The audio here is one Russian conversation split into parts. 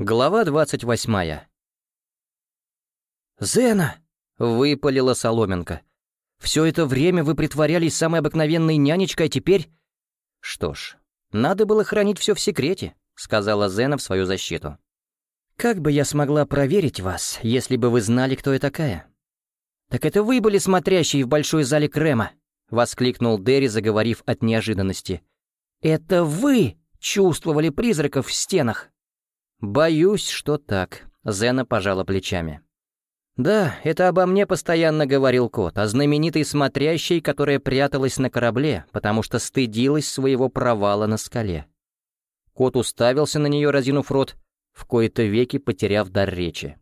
Глава двадцать восьмая. «Зена!» — выпалила Соломенко. «Все это время вы притворялись самой обыкновенной нянечкой, а теперь...» «Что ж, надо было хранить все в секрете», — сказала Зена в свою защиту. «Как бы я смогла проверить вас, если бы вы знали, кто я такая?» «Так это вы были смотрящие в большой зале Крема!» — воскликнул Дерри, заговорив от неожиданности. «Это вы чувствовали призраков в стенах!» «Боюсь, что так», — Зена пожала плечами. «Да, это обо мне постоянно говорил кот, о знаменитой смотрящей, которая пряталась на корабле, потому что стыдилась своего провала на скале». Кот уставился на нее, разинув рот, в кои-то веки потеряв дар речи.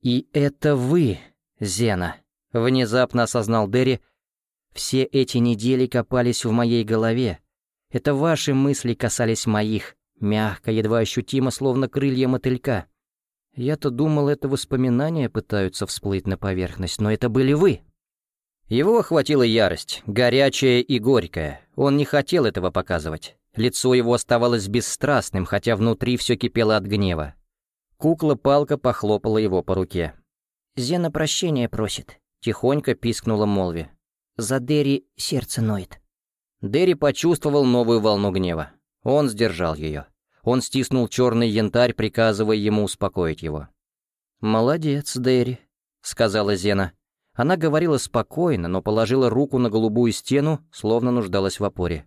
«И это вы, Зена», — внезапно осознал Дерри, — «все эти недели копались в моей голове. Это ваши мысли касались моих, Мягко, едва ощутимо, словно крылья мотылька. Я-то думал, это воспоминания пытаются всплыть на поверхность, но это были вы. Его охватила ярость, горячая и горькая. Он не хотел этого показывать. Лицо его оставалось бесстрастным, хотя внутри все кипело от гнева. Кукла-палка похлопала его по руке. «Зена прощения просит», — тихонько пискнула Молви. «За Дерри сердце ноет». Дерри почувствовал новую волну гнева. Он сдержал ее. Он стиснул черный янтарь, приказывая ему успокоить его. «Молодец, Дэри», — сказала Зена. Она говорила спокойно, но положила руку на голубую стену, словно нуждалась в опоре.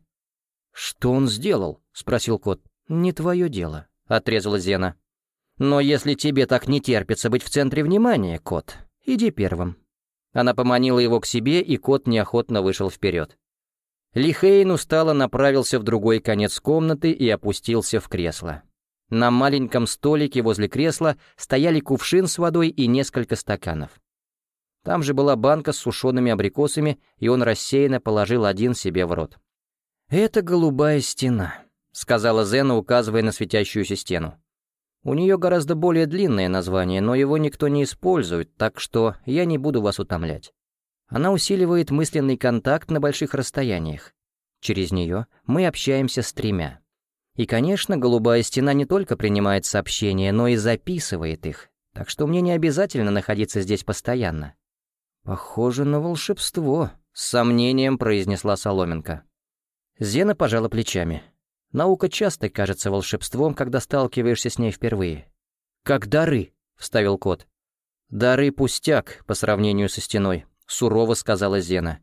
«Что он сделал?» — спросил кот. «Не твое дело», — отрезала Зена. «Но если тебе так не терпится быть в центре внимания, кот, иди первым». Она поманила его к себе, и кот неохотно вышел вперед. Лихейн устало направился в другой конец комнаты и опустился в кресло. На маленьком столике возле кресла стояли кувшин с водой и несколько стаканов. Там же была банка с сушеными абрикосами, и он рассеянно положил один себе в рот. «Это голубая стена», — сказала Зена, указывая на светящуюся стену. «У нее гораздо более длинное название, но его никто не использует, так что я не буду вас утомлять. Она усиливает мысленный контакт на больших расстояниях. Через нее мы общаемся с тремя. И, конечно, голубая стена не только принимает сообщения, но и записывает их, так что мне не обязательно находиться здесь постоянно. «Похоже на волшебство», — с сомнением произнесла Соломенко. Зена пожала плечами. Наука часто кажется волшебством, когда сталкиваешься с ней впервые. «Как дары», — вставил кот. «Дары пустяк по сравнению со стеной сурово сказала Зена.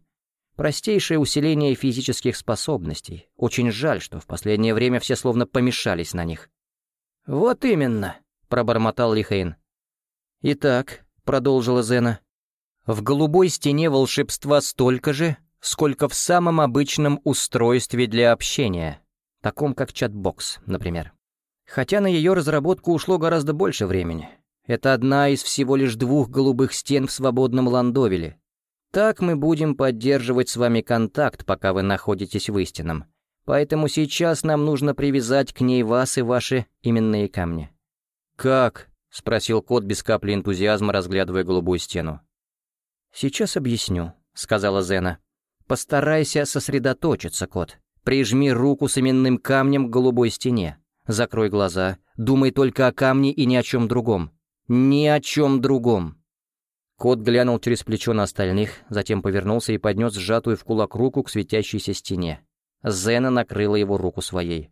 Простейшее усиление физических способностей. Очень жаль, что в последнее время все словно помешались на них. «Вот именно», — пробормотал Лихейн. «Итак», — продолжила Зена, — «в голубой стене волшебства столько же, сколько в самом обычном устройстве для общения, таком как чат-бокс, например. Хотя на ее разработку ушло гораздо больше времени. Это одна из всего лишь двух голубых стен в свободном Ландовеле, так мы будем поддерживать с вами контакт, пока вы находитесь в истинном. Поэтому сейчас нам нужно привязать к ней вас и ваши именные камни». «Как?» — спросил кот без капли энтузиазма, разглядывая голубую стену. «Сейчас объясню», — сказала Зена. «Постарайся сосредоточиться, кот. Прижми руку с именным камнем к голубой стене. Закрой глаза. Думай только о камне и ни о чем другом. Ни о чем другом. Кот глянул через плечо на остальных, затем повернулся и поднес сжатую в кулак руку к светящейся стене. Зена накрыла его руку своей.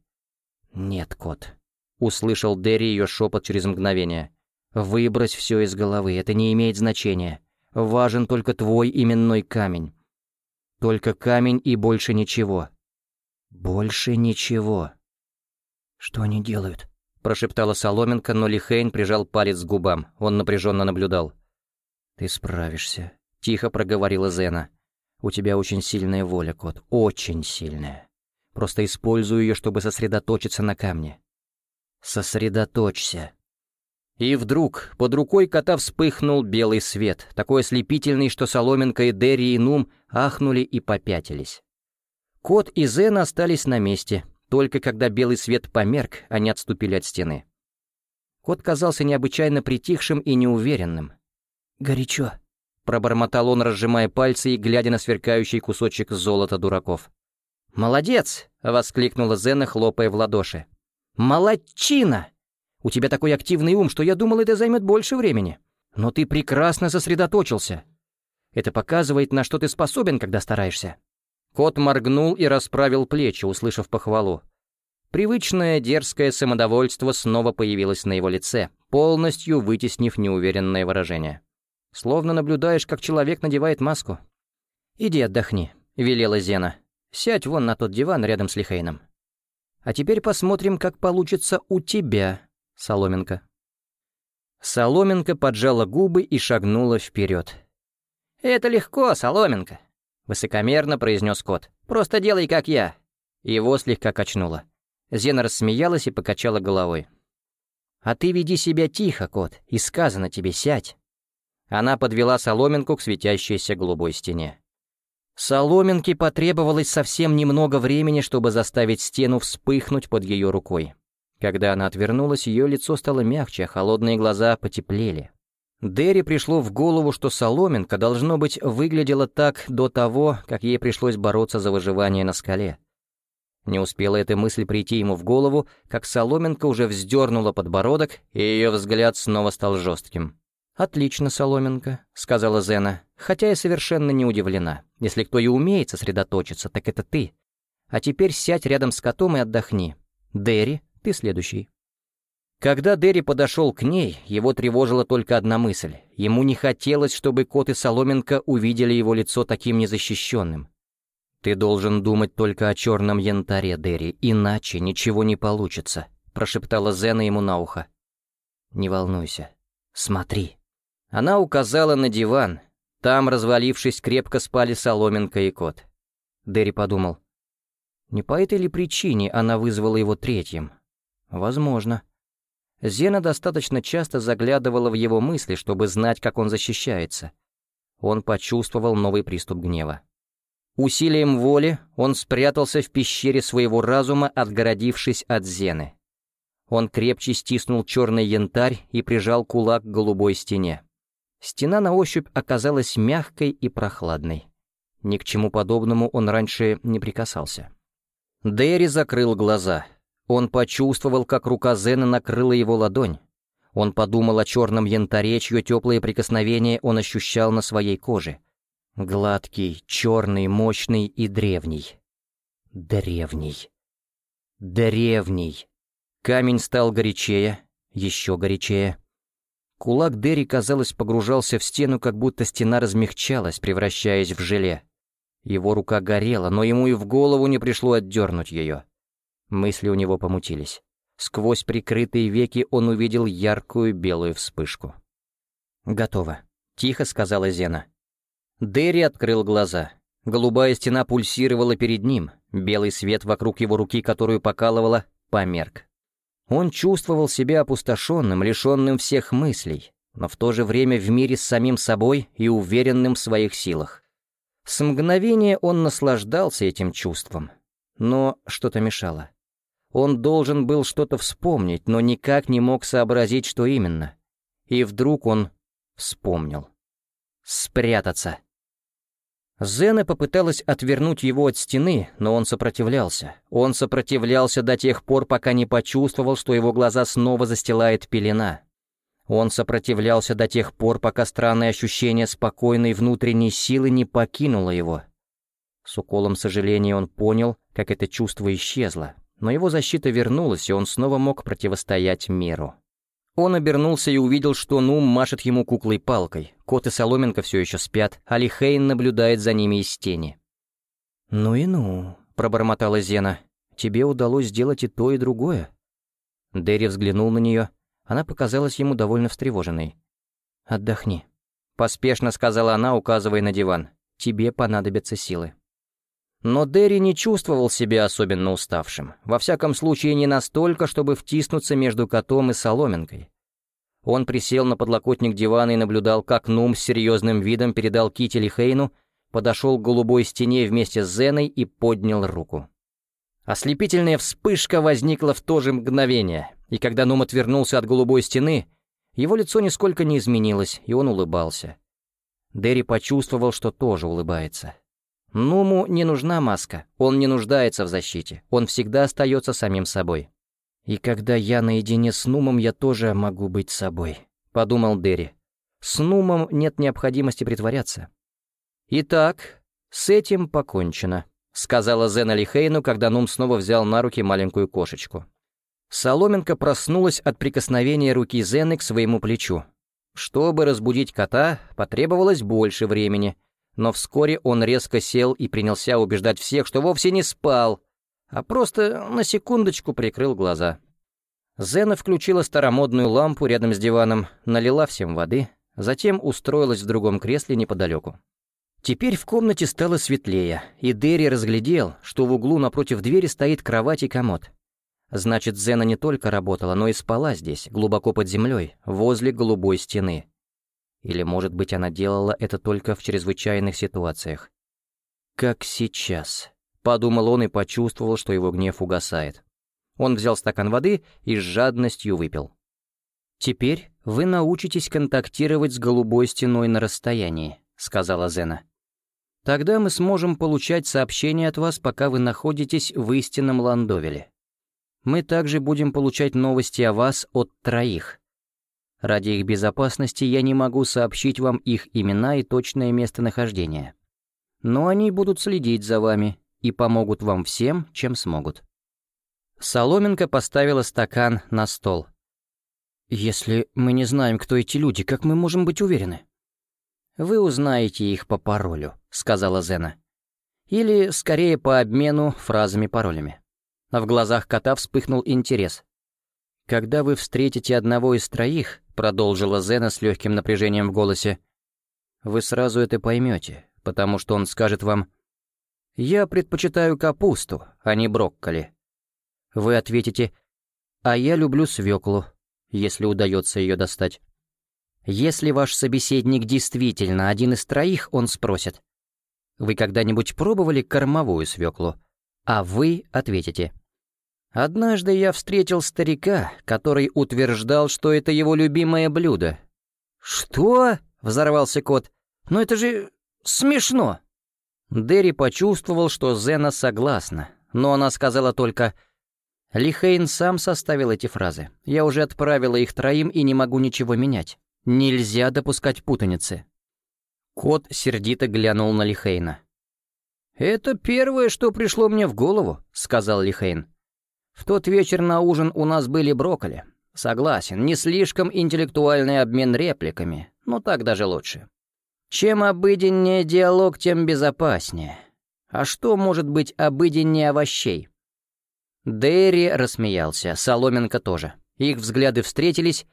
«Нет, кот», — услышал Дерри ее шепот через мгновение. «Выбрось все из головы, это не имеет значения. Важен только твой именной камень. Только камень и больше ничего. Больше ничего». «Что они делают?» — прошептала Соломенко, но Лихейн прижал палец к губам. Он напряженно наблюдал. «Ты справишься», — тихо проговорила Зена. «У тебя очень сильная воля, кот, очень сильная. Просто используй ее, чтобы сосредоточиться на камне. Сосредоточься». И вдруг под рукой кота вспыхнул белый свет, такой ослепительный, что Соломенко и Дерри и Нум ахнули и попятились. Кот и Зена остались на месте, только когда белый свет померк, они отступили от стены. Кот казался необычайно притихшим и неуверенным, «Горячо», — пробормотал он, разжимая пальцы и глядя на сверкающий кусочек золота дураков. «Молодец!» — воскликнула Зена, хлопая в ладоши. «Молодчина! У тебя такой активный ум, что я думал, это займет больше времени. Но ты прекрасно сосредоточился. Это показывает, на что ты способен, когда стараешься». Кот моргнул и расправил плечи, услышав похвалу. Привычное дерзкое самодовольство снова появилось на его лице, полностью вытеснив неуверенное выражение. Словно наблюдаешь, как человек надевает маску. «Иди отдохни», — велела Зена. «Сядь вон на тот диван рядом с Лихейном. А теперь посмотрим, как получится у тебя, Соломенко». Соломенко поджала губы и шагнула вперед. «Это легко, Соломенко», — высокомерно произнес кот. «Просто делай, как я». Его слегка качнуло. Зена рассмеялась и покачала головой. «А ты веди себя тихо, кот, и сказано тебе сядь». Она подвела соломинку к светящейся голубой стене. Соломинке потребовалось совсем немного времени, чтобы заставить стену вспыхнуть под ее рукой. Когда она отвернулась, ее лицо стало мягче, а холодные глаза потеплели. Дерри пришло в голову, что соломинка, должно быть, выглядела так до того, как ей пришлось бороться за выживание на скале. Не успела эта мысль прийти ему в голову, как соломинка уже вздернула подбородок, и ее взгляд снова стал жестким. «Отлично, соломинка», — сказала Зена, хотя я совершенно не удивлена. Если кто и умеет сосредоточиться, так это ты. А теперь сядь рядом с котом и отдохни. Дерри, ты следующий. Когда Дерри подошел к ней, его тревожила только одна мысль. Ему не хотелось, чтобы кот и соломинка увидели его лицо таким незащищенным. «Ты должен думать только о черном янтаре, Дерри, иначе ничего не получится», — прошептала Зена ему на ухо. «Не волнуйся. Смотри». Она указала на диван. Там, развалившись, крепко спали соломинка и кот. Дерри подумал. Не по этой ли причине она вызвала его третьим? Возможно. Зена достаточно часто заглядывала в его мысли, чтобы знать, как он защищается. Он почувствовал новый приступ гнева. Усилием воли он спрятался в пещере своего разума, отгородившись от Зены. Он крепче стиснул черный янтарь и прижал кулак к голубой стене. Стена на ощупь оказалась мягкой и прохладной. Ни к чему подобному он раньше не прикасался. Дэри закрыл глаза. Он почувствовал, как рука Зены накрыла его ладонь. Он подумал о черном янтаре, чье теплое прикосновение он ощущал на своей коже. Гладкий, черный, мощный и древний. Древний. Древний. Камень стал горячее, еще горячее. Кулак Дерри, казалось, погружался в стену, как будто стена размягчалась, превращаясь в желе. Его рука горела, но ему и в голову не пришло отдернуть ее. Мысли у него помутились. Сквозь прикрытые веки он увидел яркую белую вспышку. «Готово», — тихо сказала Зена. Дерри открыл глаза. Голубая стена пульсировала перед ним, белый свет вокруг его руки, которую покалывала, померк. Он чувствовал себя опустошенным, лишенным всех мыслей, но в то же время в мире с самим собой и уверенным в своих силах. С мгновения он наслаждался этим чувством, но что-то мешало. Он должен был что-то вспомнить, но никак не мог сообразить, что именно. И вдруг он вспомнил. Спрятаться. Зена попыталась отвернуть его от стены, но он сопротивлялся. Он сопротивлялся до тех пор, пока не почувствовал, что его глаза снова застилает пелена. Он сопротивлялся до тех пор, пока странное ощущение спокойной внутренней силы не покинуло его. С уколом сожаления он понял, как это чувство исчезло, но его защита вернулась, и он снова мог противостоять миру. Он обернулся и увидел, что Нум машет ему куклой-палкой. Кот и Соломенко все еще спят, а Лихейн наблюдает за ними из тени. «Ну и ну», — пробормотала Зена. «Тебе удалось сделать и то, и другое». Дерри взглянул на нее. Она показалась ему довольно встревоженной. «Отдохни», — поспешно сказала она, указывая на диван. «Тебе понадобятся силы». Но Дерри не чувствовал себя особенно уставшим, во всяком случае не настолько, чтобы втиснуться между котом и соломинкой. Он присел на подлокотник дивана и наблюдал, как Нум с серьезным видом передал Китель Хейну, подошел к голубой стене вместе с Зеной и поднял руку. Ослепительная вспышка возникла в то же мгновение, и когда Нум отвернулся от голубой стены, его лицо нисколько не изменилось, и он улыбался. Дерри почувствовал, что тоже улыбается. Нуму не нужна маска, он не нуждается в защите, он всегда остается самим собой. «И когда я наедине с Нумом, я тоже могу быть собой», — подумал Дерри. «С Нумом нет необходимости притворяться». «Итак, с этим покончено», — сказала Зена Лихейну, когда Нум снова взял на руки маленькую кошечку. Соломенка проснулась от прикосновения руки Зены к своему плечу. Чтобы разбудить кота, потребовалось больше времени, но вскоре он резко сел и принялся убеждать всех, что вовсе не спал, а просто на секундочку прикрыл глаза. Зена включила старомодную лампу рядом с диваном, налила всем воды, затем устроилась в другом кресле неподалеку. Теперь в комнате стало светлее, и Дерри разглядел, что в углу напротив двери стоит кровать и комод. Значит, Зена не только работала, но и спала здесь, глубоко под землей, возле голубой стены. Или, может быть, она делала это только в чрезвычайных ситуациях. Как сейчас. Подумал он и почувствовал, что его гнев угасает. Он взял стакан воды и с жадностью выпил. «Теперь вы научитесь контактировать с голубой стеной на расстоянии», — сказала Зена. «Тогда мы сможем получать сообщения от вас, пока вы находитесь в истинном Ландовеле. Мы также будем получать новости о вас от троих. Ради их безопасности я не могу сообщить вам их имена и точное местонахождение. Но они будут следить за вами и помогут вам всем, чем смогут. Соломенко поставила стакан на стол. «Если мы не знаем, кто эти люди, как мы можем быть уверены?» «Вы узнаете их по паролю», — сказала Зена. «Или, скорее, по обмену фразами-паролями». А в глазах кота вспыхнул интерес. «Когда вы встретите одного из троих», — продолжила Зена с легким напряжением в голосе, «вы сразу это поймете, потому что он скажет вам «Я предпочитаю капусту, а не брокколи». Вы ответите «А я люблю свеклу», если удается ее достать. Если ваш собеседник действительно один из троих, он спросит «Вы когда-нибудь пробовали кормовую свеклу?» А вы ответите «Однажды я встретил старика, который утверждал, что это его любимое блюдо». «Что?» — взорвался кот. «Но это же смешно!» Дерри почувствовал, что Зена согласна, но она сказала только «Лихейн сам составил эти фразы. Я уже отправила их троим и не могу ничего менять. Нельзя допускать путаницы». Кот сердито глянул на Лихейна. «Это первое, что пришло мне в голову», — сказал Лихейн. «В тот вечер на ужин у нас были брокколи. Согласен, не слишком интеллектуальный обмен репликами, но так даже лучше. Чем обыденнее диалог, тем безопаснее. А что может быть обыденнее овощей? Дерри рассмеялся, Соломенко тоже. Их взгляды встретились,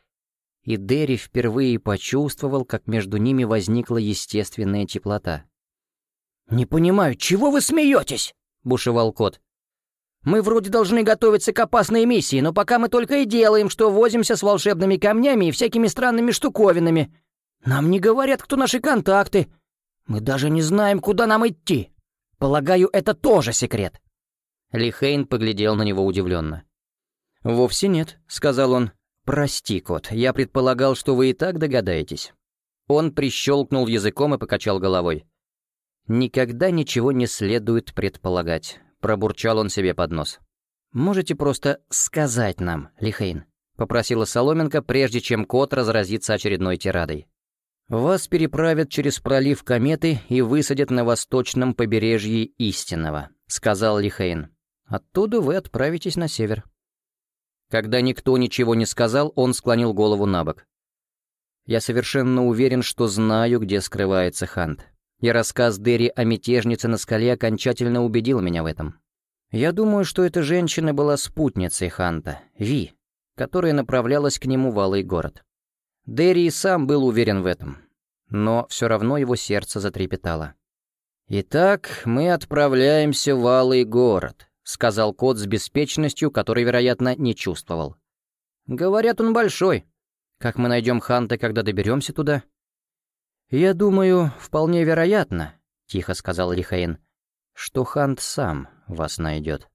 и Дерри впервые почувствовал, как между ними возникла естественная теплота. «Не понимаю, чего вы смеетесь?» — бушевал кот. «Мы вроде должны готовиться к опасной миссии, но пока мы только и делаем, что возимся с волшебными камнями и всякими странными штуковинами. Нам не говорят, кто наши контакты. Мы даже не знаем, куда нам идти. Полагаю, это тоже секрет». Лихейн поглядел на него удивленно. «Вовсе нет», — сказал он. «Прости, кот, я предполагал, что вы и так догадаетесь». Он прищелкнул языком и покачал головой. «Никогда ничего не следует предполагать», — пробурчал он себе под нос. «Можете просто сказать нам, Лихейн», — попросила Соломенко, прежде чем кот разразится очередной тирадой. Вас переправят через пролив Кометы и высадят на восточном побережье Истинного», — сказал Лихейн. «Оттуда вы отправитесь на север». Когда никто ничего не сказал, он склонил голову на бок. «Я совершенно уверен, что знаю, где скрывается Хант. И рассказ Дерри о мятежнице на скале окончательно убедил меня в этом. Я думаю, что эта женщина была спутницей Ханта, Ви, которая направлялась к нему в Алый город. Дерри сам был уверен в этом, но все равно его сердце затрепетало. «Итак, мы отправляемся в Алый город», — сказал кот с беспечностью, которой, вероятно, не чувствовал. «Говорят, он большой. Как мы найдем Ханта, когда доберемся туда?» «Я думаю, вполне вероятно», — тихо сказал Лихаин, — «что Хант сам вас найдет».